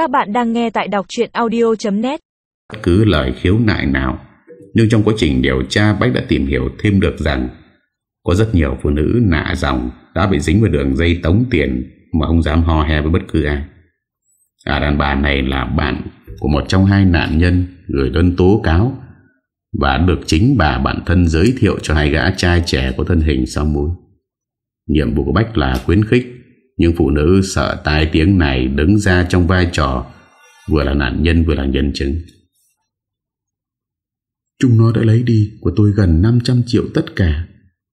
Các bạn đang nghe tại đọc chuyện audio.net Bất cứ lời khiếu nại nào, Nhưng trong quá trình điều tra, Bách đã tìm hiểu thêm được rằng, Có rất nhiều phụ nữ nạ dòng Đã bị dính vào đường dây tống tiền Mà không dám ho he với bất cứ ai. À đàn bà này là bạn Của một trong hai nạn nhân Gửi đơn tố cáo Và được chính bà bản thân giới thiệu Cho hai gã trai trẻ có thân hình sau mũi. Nhiệm vụ của Bách là khuyến khích nhưng phụ nữ sợ tai tiếng này Đứng ra trong vai trò Vừa là nạn nhân vừa là nhân chứng. Chúng nó đã lấy đi của tôi gần 500 triệu tất cả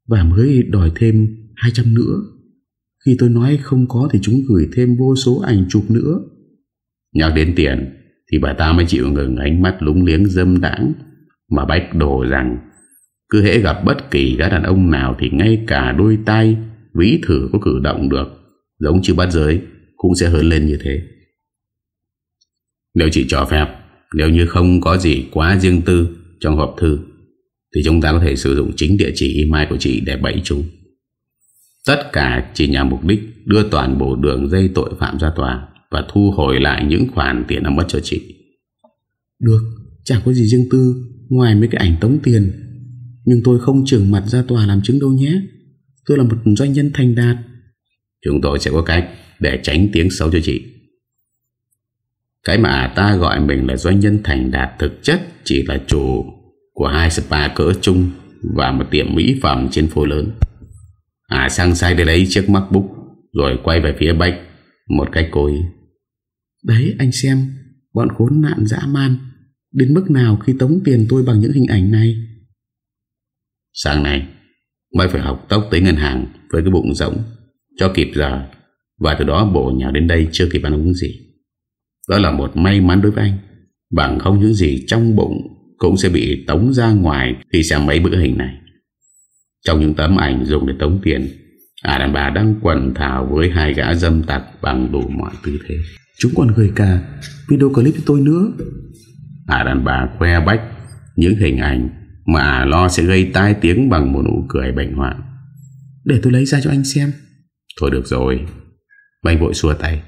Và mới đòi thêm 200 nữa. Khi tôi nói không có thì chúng gửi thêm vô số ảnh chụp nữa. Nhắc đến tiền Thì bà ta mới chịu ngừng ánh mắt lúng liếng dâm đãng Mà Bách đổ rằng Cứ hễ gặp bất kỳ gã đàn ông nào Thì ngay cả đôi tay Ví thử có cử động được Giống chữ bắt giới Cũng sẽ hớn lên như thế. Nếu chị cho phép, Nếu như không có gì quá riêng tư Trong hộp thư, Thì chúng ta có thể sử dụng chính địa chỉ email của chị Để bẫy chúng. Tất cả chỉ nhằm mục đích Đưa toàn bộ đường dây tội phạm ra tòa Và thu hồi lại những khoản tiền đã mất cho chị. Được Chẳng có gì riêng tư, Ngoài mấy cái ảnh tống tiền. Nhưng tôi không trưởng mặt ra tòa làm chứng đâu nhé. Tôi là một doanh nhân thành đạt Chúng tôi sẽ có cách Để tránh tiếng xấu cho chị. Cái mà ta gọi mình là doanh nhân thành đạt Thực chất chỉ là chủ Của hai spa cỡ chung Và một tiệm mỹ phẩm trên phố lớn. À sang sai để lấy chiếc MacBook Rồi quay về phía Bách Một cách cố ý. Đấy, anh xem, Bọn khốn nạn dã man, Đến mức nào khi tống tiền tôi bằng những hình ảnh này? Sáng nay mày phải học tốc tới ngân hàng Với cái bụng rỗng. Cho kịp giờ. Và từ đó bổ nhào đến đây chưa kịp ăn uống gì. Đó là một may mắn đối với anh. Bằng không những gì trong bụng Cũng sẽ bị tống ra ngoài Khi xem mấy bữa hình này. Trong những tấm ảnh dùng để tống tiền À đàn bà đang quần thảo Với hai gã dâm tặc Bằng đủ mọi tư thế. Chúng còn gửi cả video clip cho tôi nữa. À đàn bà khoe bách Những hình ảnh Mà lo sẽ gây tai tiếng bằng một nụ cười bệnh hoạn Để tôi lấy ra cho anh xem Thôi được rồi. Bách vội xua tay.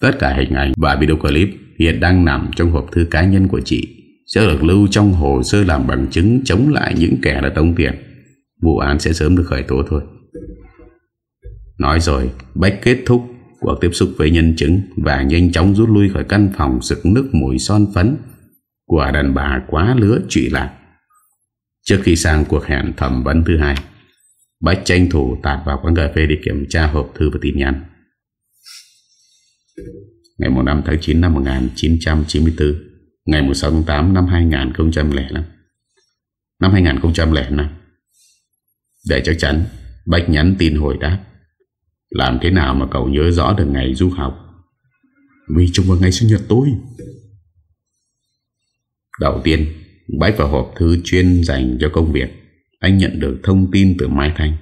Tất cả hình ảnh và video clip Hiện đang nằm trong hộp thư cá nhân của chị Sẽ được lưu trong hồ sơ làm bằng chứng Chống lại những kẻ đã tống tiền. Vụ án sẽ sớm được khởi tố thôi. Nói rồi, Bách kết thúc cuộc tiếp xúc với nhân chứng Và nhanh chóng rút lui khỏi căn phòng Sực nước mùi son phấn Của đàn bà quá lứa trụy lạc. Trước khi sang cuộc hẹn thẩm vấn thứ hai Bách tranh thủ tạt vào quán cà phê để kiểm tra hộp thư và tin nhắn. Ngày 5 tháng 9 năm 1994, ngày 16 tháng 8 năm 2005. Năm 2005. Để chắc chắn, Bách nhắn tin hồi đáp. Làm thế nào mà cậu nhớ rõ được ngày du học? Vì chung vào ngày sinh nhật tôi. Đầu tiên, Bách vào hộp thư chuyên dành cho công việc anh nhận được thông tin từ Mai Thanh.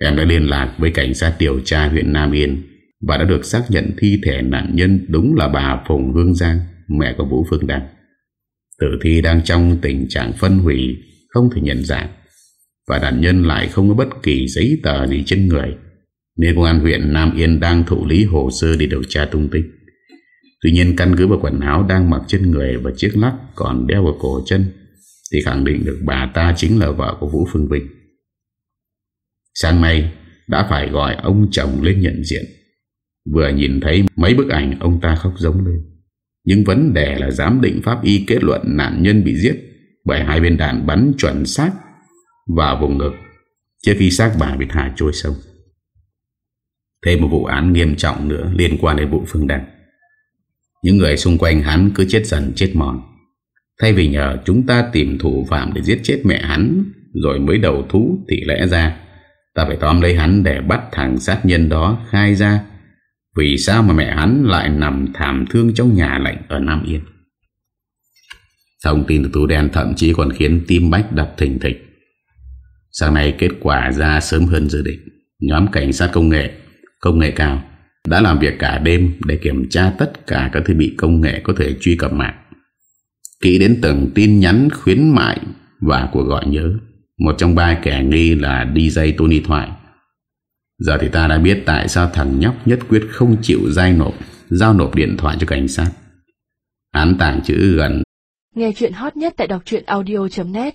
Em đã liên lạc với cảnh sát điều tra huyện Nam Yên và đã được xác nhận thi thể nạn nhân đúng là bà Phùng Hương Giang, mẹ của Vũ Phương Đăng. Tử thi đang trong tình trạng phân hủy, không thể nhận dạng, và nạn nhân lại không có bất kỳ giấy tờ gì trên người, nên công an huyện Nam Yên đang thụ lý hồ sơ để điều tra tung tích. Tuy nhiên căn cứ vào quần áo đang mặc trên người và chiếc lắc còn đeo vào cổ chân thì khẳng định được bà ta chính là vợ của Vũ Phương Vinh. Sáng nay, đã phải gọi ông chồng lên nhận diện. Vừa nhìn thấy mấy bức ảnh, ông ta khóc giống lên. Nhưng vấn đề là giám định pháp y kết luận nạn nhân bị giết bởi hai viên đạn bắn chuẩn xác vào vùng ngực, trước khi xác bà bị thả trôi sông. Thêm một vụ án nghiêm trọng nữa liên quan đến vụ Phương Đăng. Những người xung quanh hắn cứ chết dần chết mòn Thay vì nhờ chúng ta tìm thủ phạm để giết chết mẹ hắn, Rồi mới đầu thú thì lẽ ra, Ta phải tóm lấy hắn để bắt thằng sát nhân đó khai ra. Vì sao mà mẹ hắn lại nằm thảm thương trong nhà lạnh ở Nam Yên? Thông tin từ tù đen, thậm chí còn khiến tim Bách đập thình thịch. Sáng nay kết quả ra sớm hơn dự định. Nhóm cảnh sát công nghệ Công nghệ cao Đã làm việc cả đêm để kiểm tra tất cả các thiết bị công nghệ có thể truy cập mạng. Kỹ đến từng tin nhắn khuyến mại Và cuộc gọi nhớ. Một trong ba kẻ nghi là DJ Tony Thoại. Giờ thì ta đã biết tại sao thằng nhóc nhất quyết không chịu dai nộp, Giao nộp điện thoại cho cảnh sát. Án tàng chữ gần Nghe chuyện hot nhất tại đọc audio.net